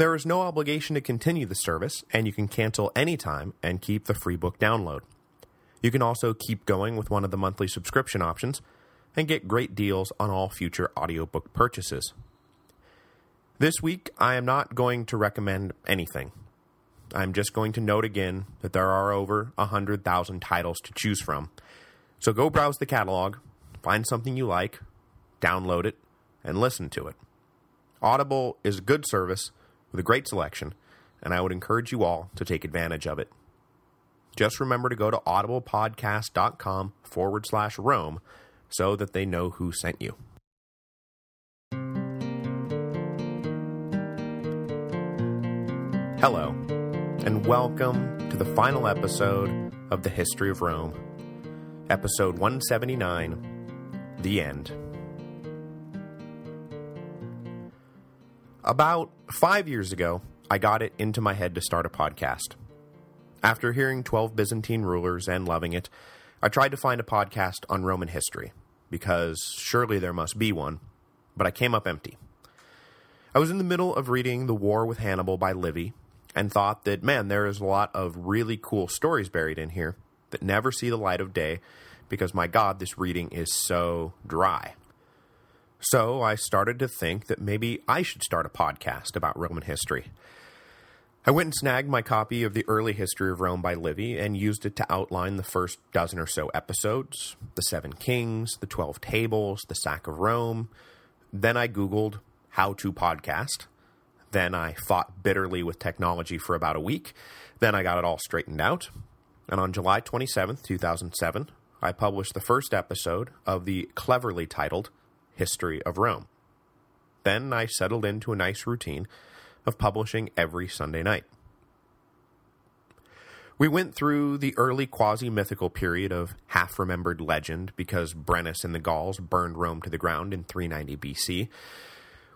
There is no obligation to continue the service, and you can cancel anytime and keep the free book download. You can also keep going with one of the monthly subscription options and get great deals on all future audiobook purchases. This week, I am not going to recommend anything. I'm just going to note again that there are over 100,000 titles to choose from. So go browse the catalog, find something you like, download it, and listen to it. Audible is a good service with a great selection, and I would encourage you all to take advantage of it. Just remember to go to audiblepodcast.com forward slash Rome so that they know who sent you. Hello, and welcome to the final episode of The History of Rome, episode 179, The End. About five years ago, I got it into my head to start a podcast. After hearing 12 Byzantine rulers and loving it, I tried to find a podcast on Roman history, because surely there must be one, but I came up empty. I was in the middle of reading The War with Hannibal by Livy, and thought that, man, there is a lot of really cool stories buried in here that never see the light of day because, my God, this reading is so dry. So I started to think that maybe I should start a podcast about Roman history. I went and snagged my copy of The Early History of Rome by Livy and used it to outline the first dozen or so episodes, the Seven Kings, the Twelve Tables, the Sack of Rome. Then I Googled how to podcast, then I fought bitterly with technology for about a week. Then I got it all straightened out. And on July 27, 2007, I published the first episode of the cleverly titled History of Rome. Then I settled into a nice routine of publishing every Sunday night. We went through the early quasi-mythical period of half-remembered legend because Brennus and the Gauls burned Rome to the ground in 390 BC,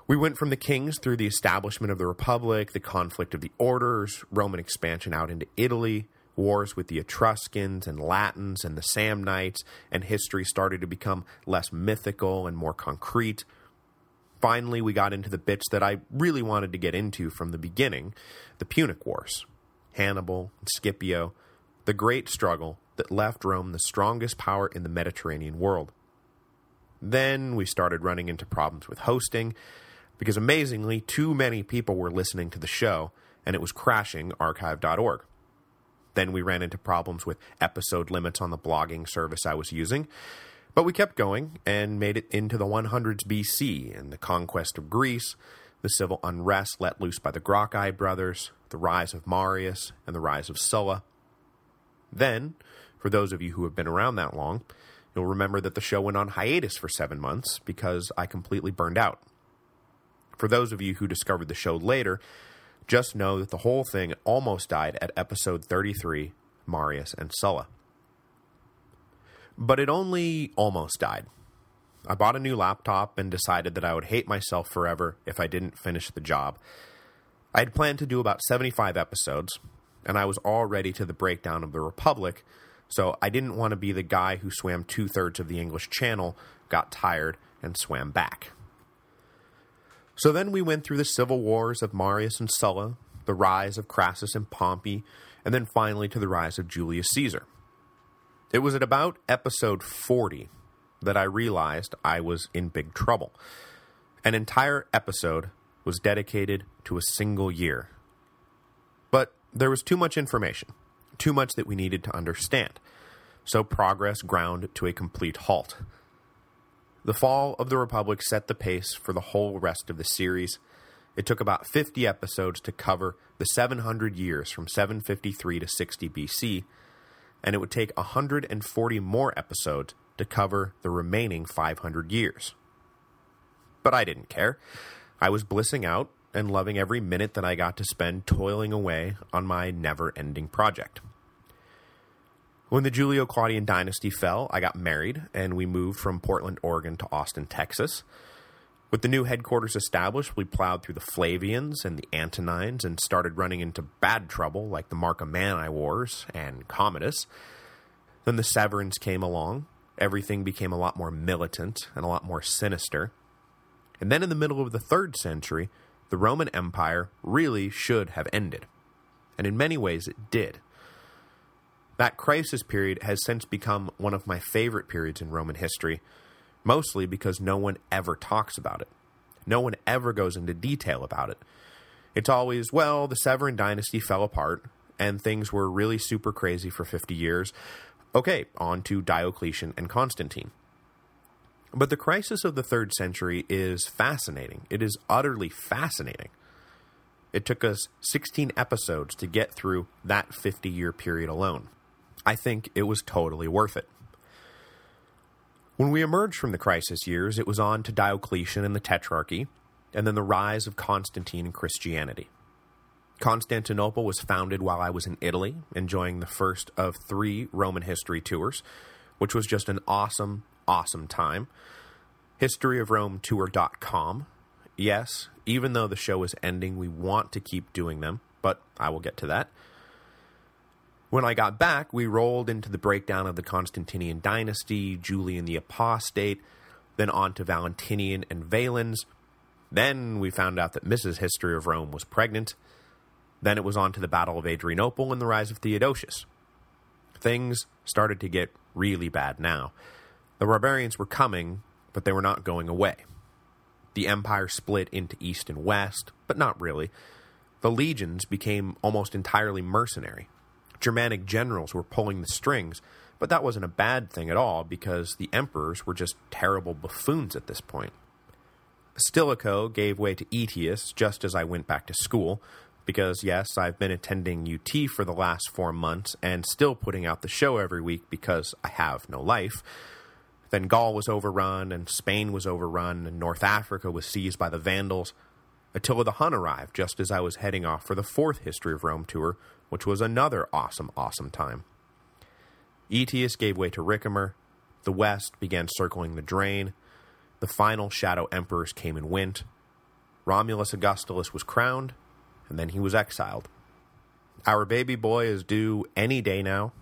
we went from the kings through the establishment of the Republic, the conflict of the orders, Roman expansion out into Italy, wars with the Etruscans and Latins and the Samnites, and history started to become less mythical and more concrete. Finally, we got into the bits that I really wanted to get into from the beginning, the Punic Wars. Hannibal and Scipio, the great struggle that left Rome the strongest power in the Mediterranean world. Then we started running into problems with hosting, because amazingly, too many people were listening to the show, and it was crashing archive.org. Then we ran into problems with episode limits on the blogging service I was using, but we kept going and made it into the 100s BC and the conquest of Greece, the civil unrest let loose by the Gracchi brothers, the rise of Marius, and the rise of Sulla. Then, for those of you who have been around that long, you'll remember that the show went on hiatus for seven months because I completely burned out. For those of you who discovered the show later, just know that the whole thing almost died at episode 33, Marius and Sulla. But it only almost died. I bought a new laptop and decided that I would hate myself forever if I didn't finish the job. I had planned to do about 75 episodes, and I was all ready to the breakdown of the Republic, so I didn't want to be the guy who swam two-thirds of the English Channel, got tired, and swam back. So then we went through the civil wars of Marius and Sulla, the rise of Crassus and Pompey, and then finally to the rise of Julius Caesar. It was at about episode 40 that I realized I was in big trouble. An entire episode was dedicated to a single year. But there was too much information, too much that we needed to understand, so progress ground to a complete halt. The fall of the Republic set the pace for the whole rest of the series. It took about 50 episodes to cover the 700 years from 753 to 60 BC, and it would take 140 more episodes to cover the remaining 500 years. But I didn't care. I was blissing out, and loving every minute that I got to spend toiling away on my never-ending project. When the Julio-Claudian dynasty fell, I got married, and we moved from Portland, Oregon to Austin, Texas. With the new headquarters established, we plowed through the Flavians and the Antonines and started running into bad trouble like the Marcomanni Wars and Commodus. Then the Severans came along. Everything became a lot more militant and a lot more sinister. And then in the middle of the 3rd century, the Roman Empire really should have ended. And in many ways it did. That crisis period has since become one of my favorite periods in Roman history, mostly because no one ever talks about it. No one ever goes into detail about it. It's always, well, the Severan dynasty fell apart, and things were really super crazy for 50 years. Okay, on to Diocletian and Constantine. But the crisis of the 3rd century is fascinating. It is utterly fascinating. It took us 16 episodes to get through that 50-year period alone. I think it was totally worth it. When we emerged from the crisis years, it was on to Diocletian and the Tetrarchy, and then the rise of Constantine and Christianity. Constantinople was founded while I was in Italy, enjoying the first of three Roman history tours, which was just an awesome, awesome time. HistoryofRomeTour.com. Yes, even though the show is ending, we want to keep doing them, but I will get to that. When I got back, we rolled into the breakdown of the Constantinian dynasty, Julian the Apostate, then on to Valentinian and Valens. Then we found out that Mrs. History of Rome was pregnant. Then it was on to the Battle of Adrianople and the rise of Theodosius. Things started to get really bad now. The barbarians were coming, but they were not going away. The empire split into east and west, but not really. The legions became almost entirely mercenary. Germanic generals were pulling the strings, but that wasn't a bad thing at all because the emperors were just terrible buffoons at this point. Stilicho gave way to Aetius just as I went back to school, because yes, I've been attending UT for the last four months and still putting out the show every week because I have no life. Then Gaul was overrun, and Spain was overrun, and North Africa was seized by the Vandals. Attila the Hun arrived just as I was heading off for the fourth History of Rome tour, which was another awesome, awesome time. Aetius gave way to Ricimer, the West began circling the drain, the final Shadow Emperors came and went, Romulus Augustulus was crowned, and then he was exiled. Our baby boy is due any day now.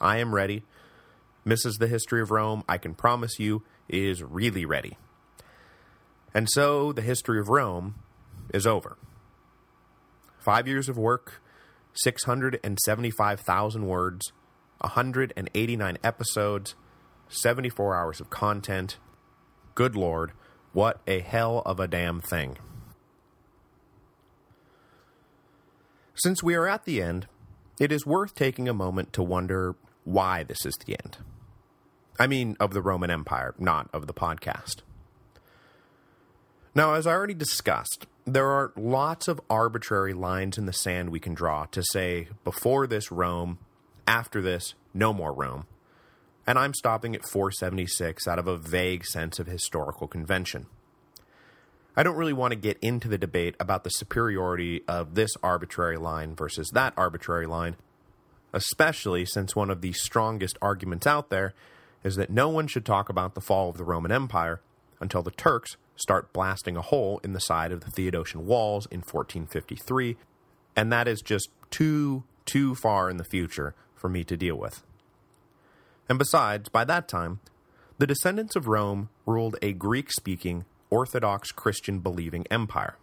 I am ready. Mrs. The History of Rome, I can promise you, is really ready. And so, the history of Rome is over. Five years of work, 675,000 words, 189 episodes, 74 hours of content. Good lord, what a hell of a damn thing. Since we are at the end, it is worth taking a moment to wonder why this is the end. I mean, of the Roman Empire, not of the podcast. Now, as I already discussed, there are lots of arbitrary lines in the sand we can draw to say, before this Rome, after this, no more Rome. And I'm stopping at 476 out of a vague sense of historical convention. I don't really want to get into the debate about the superiority of this arbitrary line versus that arbitrary line, especially since one of the strongest arguments out there is that no one should talk about the fall of the Roman Empire until the Turks start blasting a hole in the side of the Theodosian walls in 1453, and that is just too, too far in the future for me to deal with. And besides, by that time, the descendants of Rome ruled a Greek-speaking, Orthodox Christian-believing empire,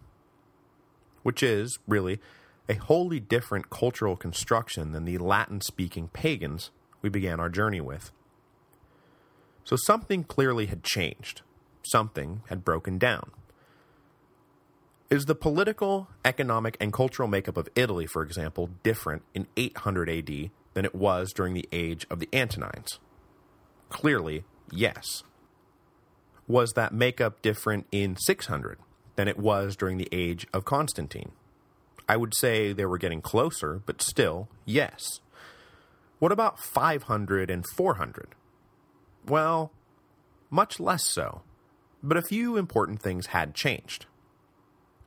which is, really, a wholly different cultural construction than the Latin-speaking pagans we began our journey with. So something clearly had changed, something had broken down. Is the political, economic, and cultural makeup of Italy, for example, different in 800 AD than it was during the age of the Antonines? Clearly, yes. Was that makeup different in 600 than it was during the age of Constantine? I would say they were getting closer, but still, yes. What about 500 and 400? Well, much less so but a few important things had changed.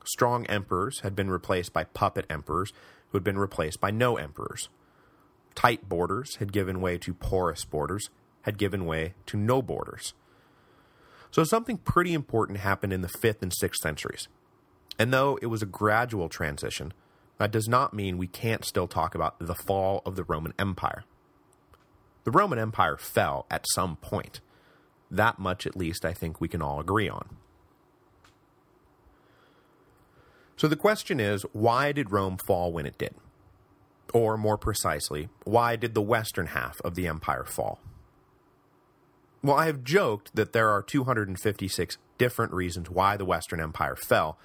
strong emperors had been replaced by puppet emperors who had been replaced by no emperors. Tight borders had given way to porous borders, had given way to no borders. So something pretty important happened in the 5th and 6th centuries. And though it was a gradual transition, that does not mean we can't still talk about the fall of the Roman Empire. The Roman Empire fell at some point. That much, at least, I think we can all agree on. So the question is, why did Rome fall when it did? Or, more precisely, why did the western half of the empire fall? Well, I have joked that there are 256 different reasons why the Western Empire fell,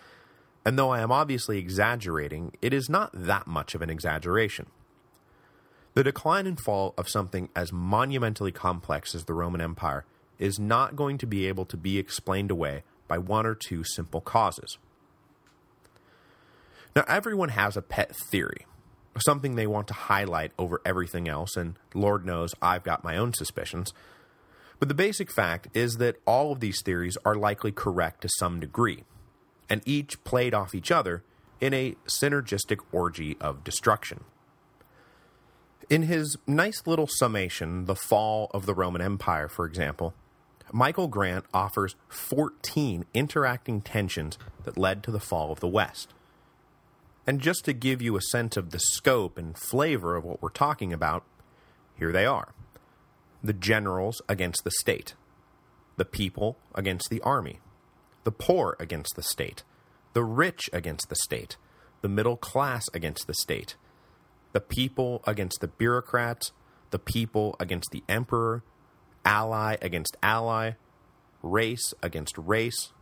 and though I am obviously exaggerating, it is not that much of an exaggeration. The decline and fall of something as monumentally complex as the Roman Empire is not going to be able to be explained away by one or two simple causes. Now, everyone has a pet theory, something they want to highlight over everything else, and Lord knows I've got my own suspicions, but the basic fact is that all of these theories are likely correct to some degree, and each played off each other in a synergistic orgy of destruction. In his nice little summation, The Fall of the Roman Empire, for example, Michael Grant offers 14 interacting tensions that led to the fall of the West. And just to give you a sense of the scope and flavor of what we're talking about, here they are. The generals against the state. The people against the army. The poor against the state. The rich against the state. The middle class against the state. The people against the bureaucrats. The people against the emperor. Ally against ally. Race against race.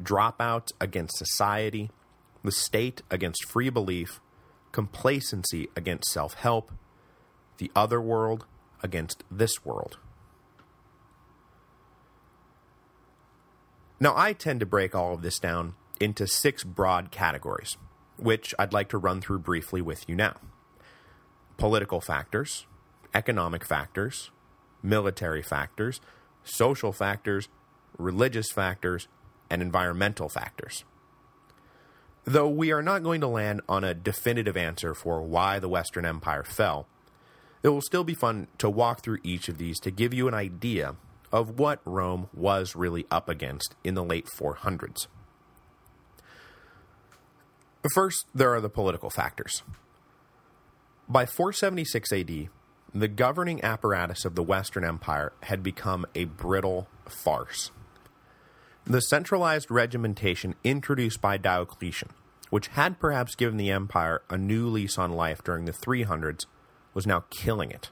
Dropouts against society the state against free belief, complacency against self-help, the other world against this world. Now, I tend to break all of this down into six broad categories, which I'd like to run through briefly with you now. Political factors, economic factors, military factors, social factors, religious factors, and environmental factors. Though we are not going to land on a definitive answer for why the Western Empire fell, it will still be fun to walk through each of these to give you an idea of what Rome was really up against in the late 400s. First, there are the political factors. By 476 AD, the governing apparatus of the Western Empire had become a brittle farce. The centralized regimentation introduced by Diocletian, which had perhaps given the empire a new lease on life during the 300s, was now killing it.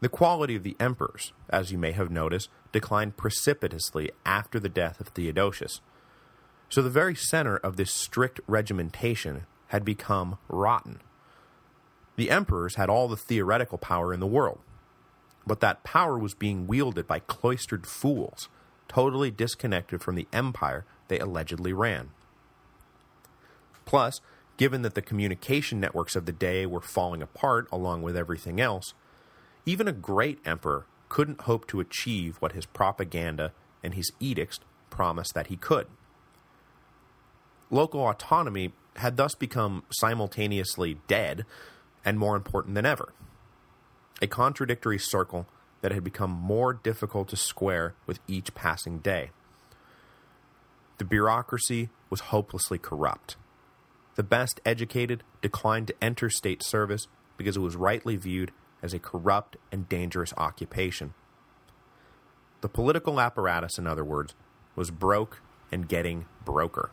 The quality of the emperors, as you may have noticed, declined precipitously after the death of Theodosius. So the very center of this strict regimentation had become rotten. The emperors had all the theoretical power in the world, but that power was being wielded by cloistered fools totally disconnected from the empire they allegedly ran. Plus, given that the communication networks of the day were falling apart along with everything else, even a great emperor couldn't hope to achieve what his propaganda and his edicts promised that he could. Local autonomy had thus become simultaneously dead and more important than ever. A contradictory circle that had become more difficult to square with each passing day. The bureaucracy was hopelessly corrupt. The best educated declined to enter state service because it was rightly viewed as a corrupt and dangerous occupation. The political apparatus, in other words, was broke and getting broker.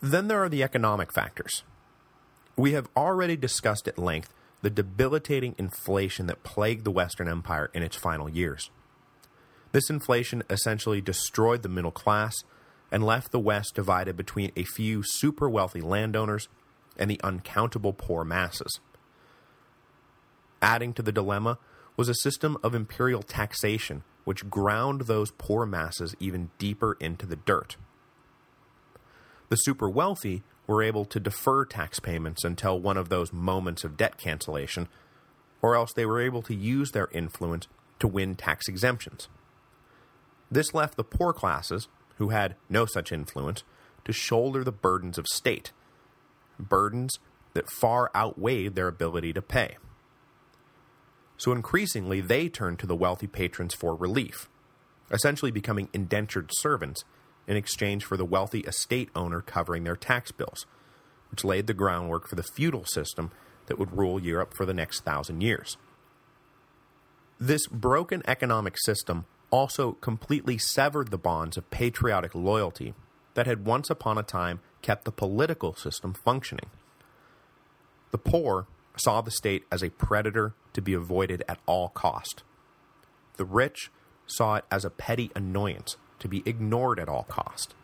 Then there are the economic factors. We have already discussed at length the debilitating inflation that plagued the Western Empire in its final years. This inflation essentially destroyed the middle class and left the West divided between a few super-wealthy landowners and the uncountable poor masses. Adding to the dilemma was a system of imperial taxation which ground those poor masses even deeper into the dirt. The super-wealthy were able to defer tax payments until one of those moments of debt cancellation, or else they were able to use their influence to win tax exemptions. This left the poor classes, who had no such influence, to shoulder the burdens of state, burdens that far outweighed their ability to pay. So increasingly, they turned to the wealthy patrons for relief, essentially becoming indentured servants in exchange for the wealthy estate owner covering their tax bills, which laid the groundwork for the feudal system that would rule Europe for the next thousand years. This broken economic system also completely severed the bonds of patriotic loyalty that had once upon a time kept the political system functioning. The poor saw the state as a predator to be avoided at all cost. The rich saw it as a petty annoyance to be ignored at all cost.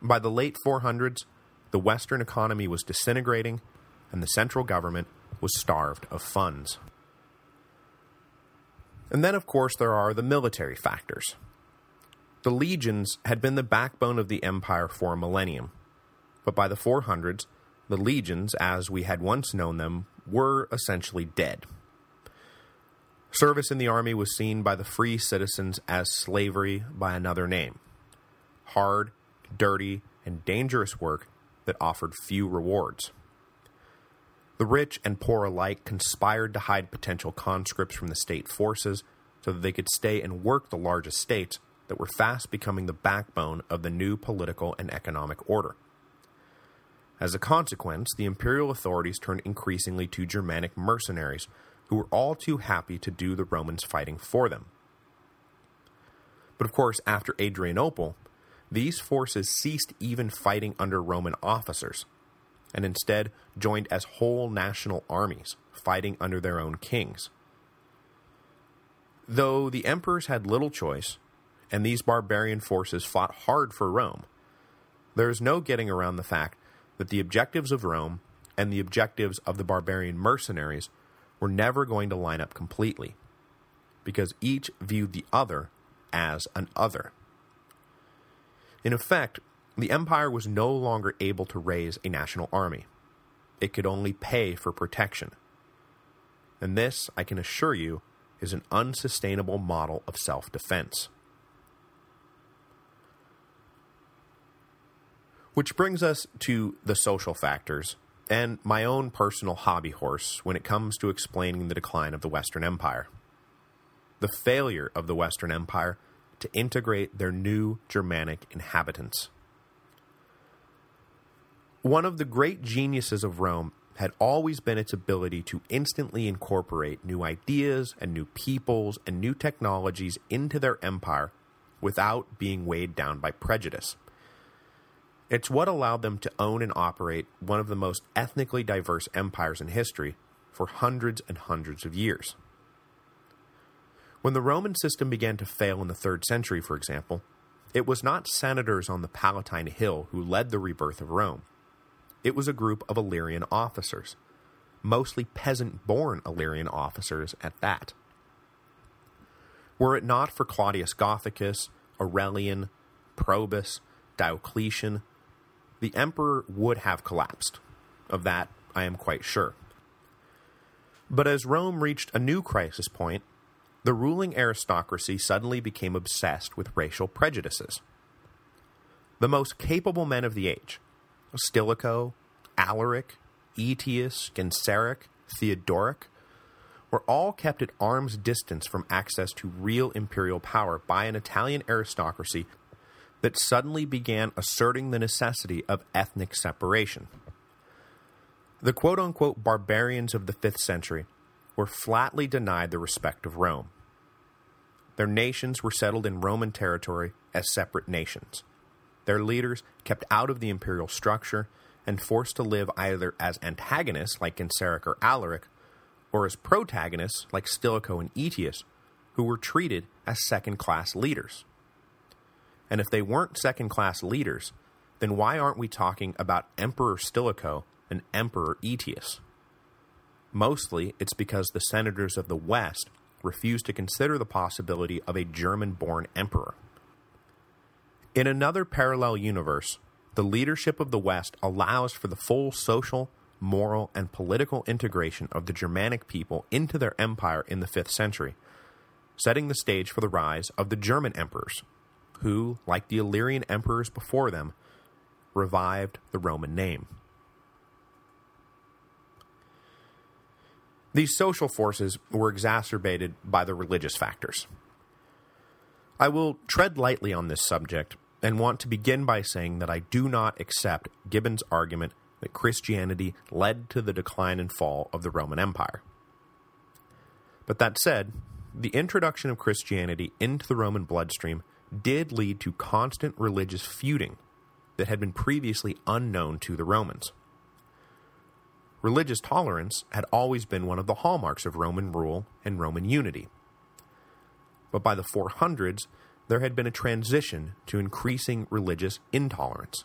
By the late 400s, the Western economy was disintegrating, and the central government was starved of funds. And then, of course, there are the military factors. The legions had been the backbone of the empire for a millennium, but by the 400s, the legions, as we had once known them, were essentially dead. Service in the army was seen by the free citizens as slavery by another name. Hard, dirty, and dangerous work that offered few rewards. The rich and poor alike conspired to hide potential conscripts from the state forces so that they could stay and work the large estates that were fast becoming the backbone of the new political and economic order. As a consequence, the imperial authorities turned increasingly to Germanic mercenaries, who were all too happy to do the Romans fighting for them. But of course, after Adrianople, these forces ceased even fighting under Roman officers, and instead joined as whole national armies, fighting under their own kings. Though the emperors had little choice, and these barbarian forces fought hard for Rome, there is no getting around the fact that the objectives of Rome and the objectives of the barbarian mercenaries were never going to line up completely, because each viewed the other as an other. In effect, the empire was no longer able to raise a national army. It could only pay for protection. And this, I can assure you, is an unsustainable model of self-defense. Which brings us to the social factors, and my own personal hobby horse when it comes to explaining the decline of the Western Empire. The failure of the Western Empire to integrate their new Germanic inhabitants. One of the great geniuses of Rome had always been its ability to instantly incorporate new ideas and new peoples and new technologies into their empire without being weighed down by prejudice. It's what allowed them to own and operate one of the most ethnically diverse empires in history for hundreds and hundreds of years. When the Roman system began to fail in the 3rd century, for example, it was not senators on the Palatine Hill who led the rebirth of Rome. It was a group of Illyrian officers, mostly peasant-born Illyrian officers at that. Were it not for Claudius Gothicus, Aurelian, Probus, Diocletian, the emperor would have collapsed. Of that, I am quite sure. But as Rome reached a new crisis point, the ruling aristocracy suddenly became obsessed with racial prejudices. The most capable men of the age, Stilicho, Alaric, Aetius, Genseric, Theodoric, were all kept at arm's distance from access to real imperial power by an Italian aristocracy that suddenly began asserting the necessity of ethnic separation. The quote-unquote barbarians of the 5th century were flatly denied the respect of Rome. Their nations were settled in Roman territory as separate nations. Their leaders kept out of the imperial structure and forced to live either as antagonists like Genseric or Alaric, or as protagonists like Stilicho and Aetius, who were treated as second-class leaders. And if they weren't second-class leaders, then why aren't we talking about Emperor Stilicho and Emperor Aetius? Mostly, it's because the senators of the West refused to consider the possibility of a German-born emperor. In another parallel universe, the leadership of the West allows for the full social, moral, and political integration of the Germanic people into their empire in the 5th century, setting the stage for the rise of the German emperors, who, like the Illyrian emperors before them, revived the Roman name. These social forces were exacerbated by the religious factors. I will tread lightly on this subject, and want to begin by saying that I do not accept Gibbon's argument that Christianity led to the decline and fall of the Roman Empire. But that said, the introduction of Christianity into the Roman bloodstream did lead to constant religious feuding that had been previously unknown to the Romans. Religious tolerance had always been one of the hallmarks of Roman rule and Roman unity. But by the 400s, there had been a transition to increasing religious intolerance.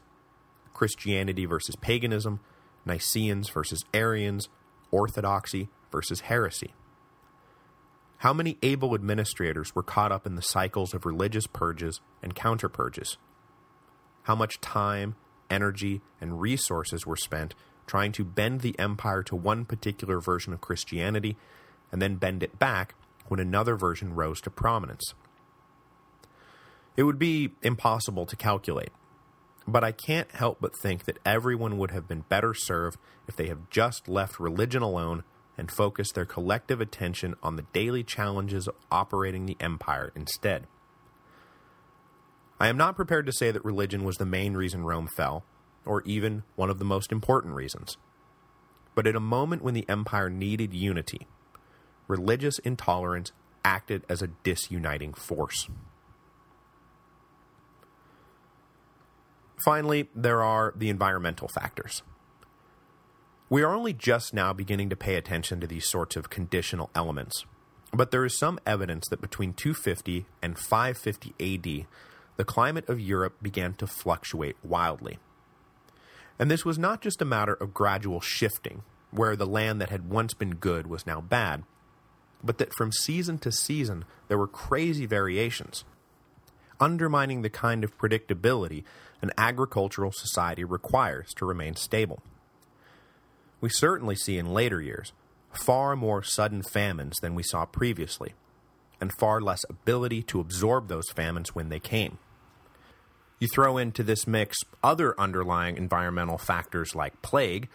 Christianity versus paganism, Nicaeans versus Arians, orthodoxy versus heresy. How many able administrators were caught up in the cycles of religious purges and counter-purges? How much time, energy, and resources were spent trying to bend the empire to one particular version of Christianity and then bend it back when another version rose to prominence? It would be impossible to calculate, but I can't help but think that everyone would have been better served if they have just left religion alone and focus their collective attention on the daily challenges of operating the empire instead. I am not prepared to say that religion was the main reason Rome fell, or even one of the most important reasons. But at a moment when the empire needed unity, religious intolerance acted as a disuniting force. Finally, there are the environmental factors. We are only just now beginning to pay attention to these sorts of conditional elements, but there is some evidence that between 250 and 550 AD, the climate of Europe began to fluctuate wildly. And this was not just a matter of gradual shifting, where the land that had once been good was now bad, but that from season to season there were crazy variations, undermining the kind of predictability an agricultural society requires to remain stable we certainly see in later years far more sudden famines than we saw previously, and far less ability to absorb those famines when they came. You throw into this mix other underlying environmental factors like plague,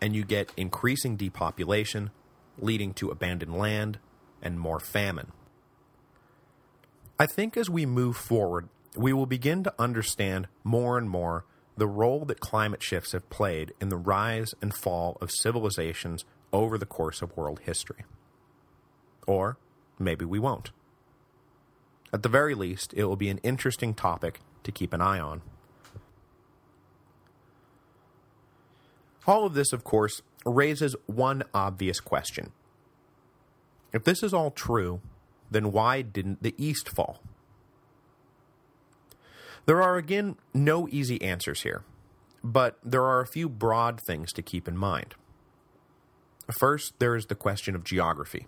and you get increasing depopulation, leading to abandoned land and more famine. I think as we move forward, we will begin to understand more and more the role that climate shifts have played in the rise and fall of civilizations over the course of world history. Or maybe we won't. At the very least, it will be an interesting topic to keep an eye on. All of this, of course, raises one obvious question. If this is all true, then why didn't the East fall? There are, again, no easy answers here, but there are a few broad things to keep in mind. First, there is the question of geography.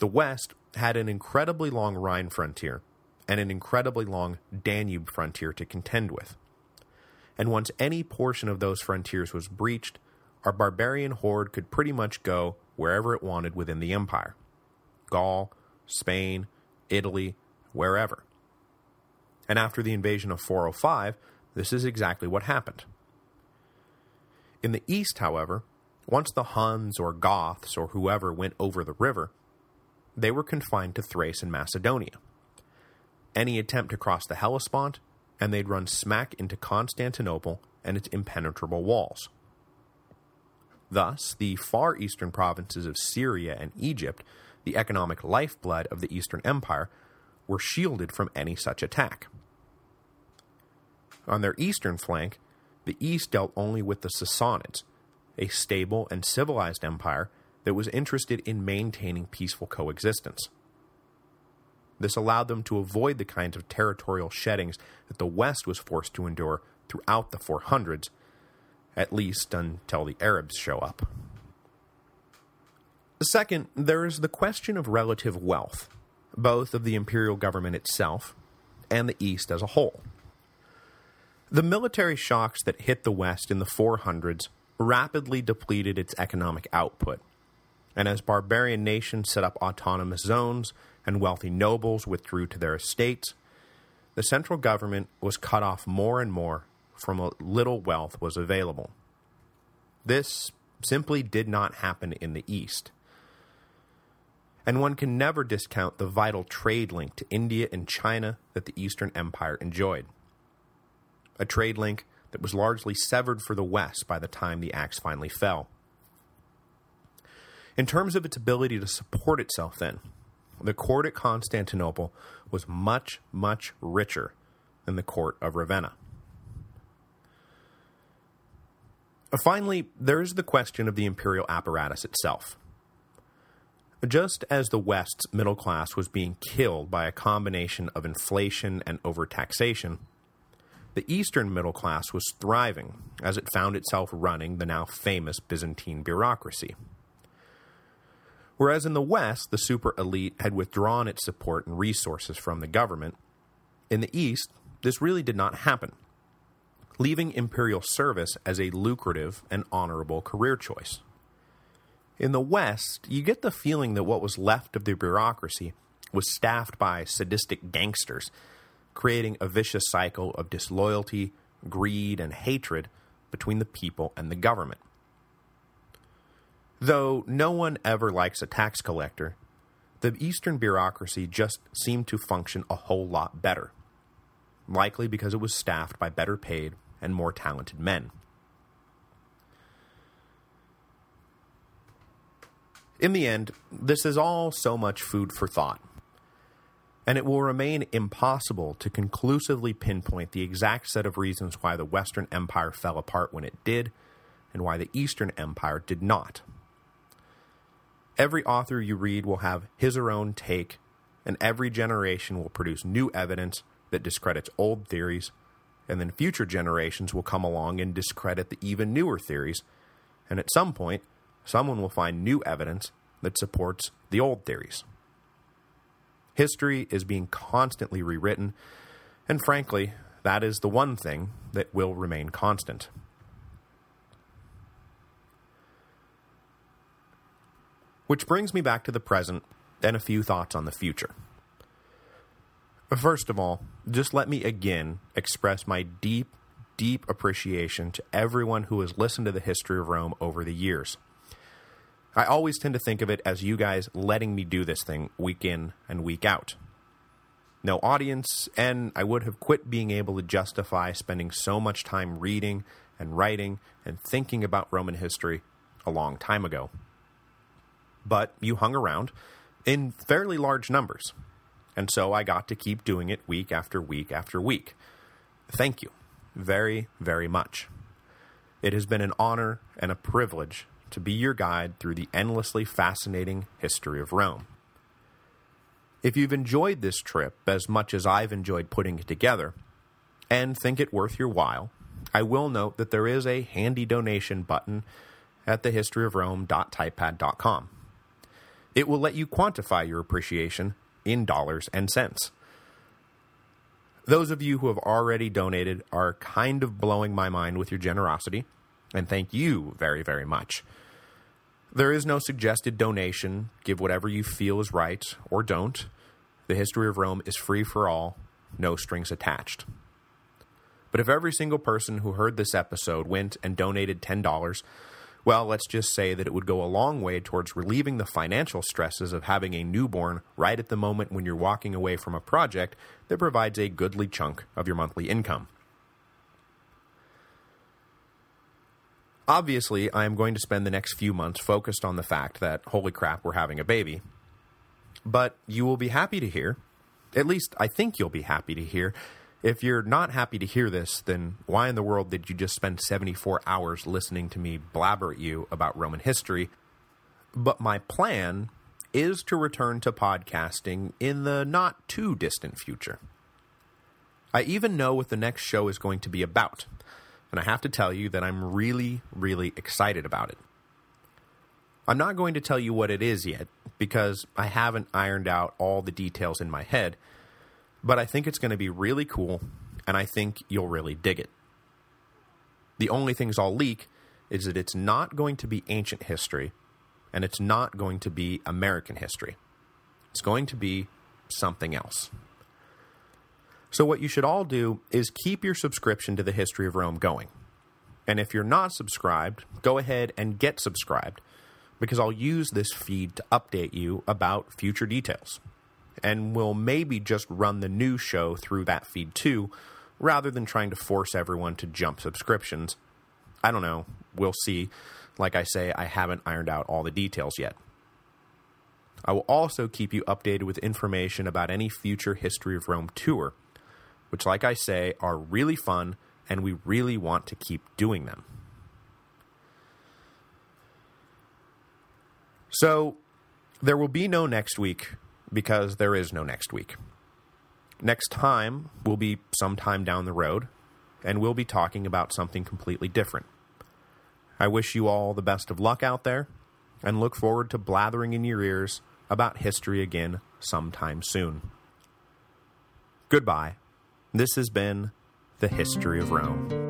The West had an incredibly long Rhine frontier and an incredibly long Danube frontier to contend with. And once any portion of those frontiers was breached, our barbarian horde could pretty much go wherever it wanted within the empire. Gaul, Spain, Italy, wherever and after the invasion of 405, this is exactly what happened. In the east, however, once the Huns or Goths or whoever went over the river, they were confined to Thrace and Macedonia. Any attempt to cross the Hellespont, and they'd run smack into Constantinople and its impenetrable walls. Thus, the far eastern provinces of Syria and Egypt, the economic lifeblood of the Eastern Empire, were shielded from any such attack. On their eastern flank, the East dealt only with the Sassanids, a stable and civilized empire that was interested in maintaining peaceful coexistence. This allowed them to avoid the kinds of territorial sheddings that the West was forced to endure throughout the 400s, at least until the Arabs show up. Second, there is the question of relative wealth, both of the imperial government itself and the East as a whole. The military shocks that hit the West in the 400s rapidly depleted its economic output, and as barbarian nations set up autonomous zones and wealthy nobles withdrew to their estates, the central government was cut off more and more from what little wealth was available. This simply did not happen in the East. And one can never discount the vital trade link to India and China that the Eastern Empire enjoyed. A trade link that was largely severed for the West by the time the axe finally fell. In terms of its ability to support itself then, the court at Constantinople was much, much richer than the court of Ravenna. Uh, finally, there is the question of the imperial apparatus itself. Just as the West's middle class was being killed by a combination of inflation and overtaxation, the Eastern middle class was thriving as it found itself running the now famous Byzantine bureaucracy. Whereas in the West, the super elite had withdrawn its support and resources from the government, in the East, this really did not happen, leaving imperial service as a lucrative and honorable career choice. In the West, you get the feeling that what was left of the bureaucracy was staffed by sadistic gangsters, creating a vicious cycle of disloyalty, greed, and hatred between the people and the government. Though no one ever likes a tax collector, the Eastern bureaucracy just seemed to function a whole lot better, likely because it was staffed by better paid and more talented men. In the end, this is all so much food for thought, and it will remain impossible to conclusively pinpoint the exact set of reasons why the Western Empire fell apart when it did, and why the Eastern Empire did not. Every author you read will have his or own take, and every generation will produce new evidence that discredits old theories, and then future generations will come along and discredit the even newer theories, and at some point, someone will find new evidence that supports the old theories. History is being constantly rewritten, and frankly, that is the one thing that will remain constant. Which brings me back to the present and a few thoughts on the future. First of all, just let me again express my deep, deep appreciation to everyone who has listened to the history of Rome over the years. I always tend to think of it as you guys letting me do this thing week in and week out. No audience, and I would have quit being able to justify spending so much time reading and writing and thinking about Roman history a long time ago but you hung around in fairly large numbers. And so I got to keep doing it week after week after week. Thank you very, very much. It has been an honor and a privilege to be your guide through the endlessly fascinating history of Rome. If you've enjoyed this trip as much as I've enjoyed putting it together, and think it worth your while, I will note that there is a handy donation button at thehistoryofrome.typepad.com. It will let you quantify your appreciation in dollars and cents. Those of you who have already donated are kind of blowing my mind with your generosity, and thank you very, very much. There is no suggested donation. Give whatever you feel is right, or don't. The history of Rome is free for all, no strings attached. But if every single person who heard this episode went and donated $10, well, let's just say that it would go a long way towards relieving the financial stresses of having a newborn right at the moment when you're walking away from a project that provides a goodly chunk of your monthly income. Obviously, I am going to spend the next few months focused on the fact that, holy crap, we're having a baby. But you will be happy to hear, at least I think you'll be happy to hear, if you're not happy to hear this, then why in the world did you just spend 74 hours listening to me blabber at you about Roman history? But my plan is to return to podcasting in the not-too-distant future. I even know what the next show is going to be about, and I have to tell you that I'm really, really excited about it. I'm not going to tell you what it is yet, because I haven't ironed out all the details in my head, but I think it's going to be really cool, and I think you'll really dig it. The only things I'll leak is that it's not going to be ancient history, and it's not going to be American history. It's going to be something else. So what you should all do is keep your subscription to the History of Rome going. And if you're not subscribed, go ahead and get subscribed, because I'll use this feed to update you about future details. And we'll maybe just run the new show through that feed too, rather than trying to force everyone to jump subscriptions. I don't know, we'll see. Like I say, I haven't ironed out all the details yet. I will also keep you updated with information about any future History of Rome tour, which like I say, are really fun, and we really want to keep doing them. So, there will be no next week, because there is no next week. Next time will be sometime down the road, and we'll be talking about something completely different. I wish you all the best of luck out there, and look forward to blathering in your ears about history again sometime soon. Goodbye. This has been The History of Rome.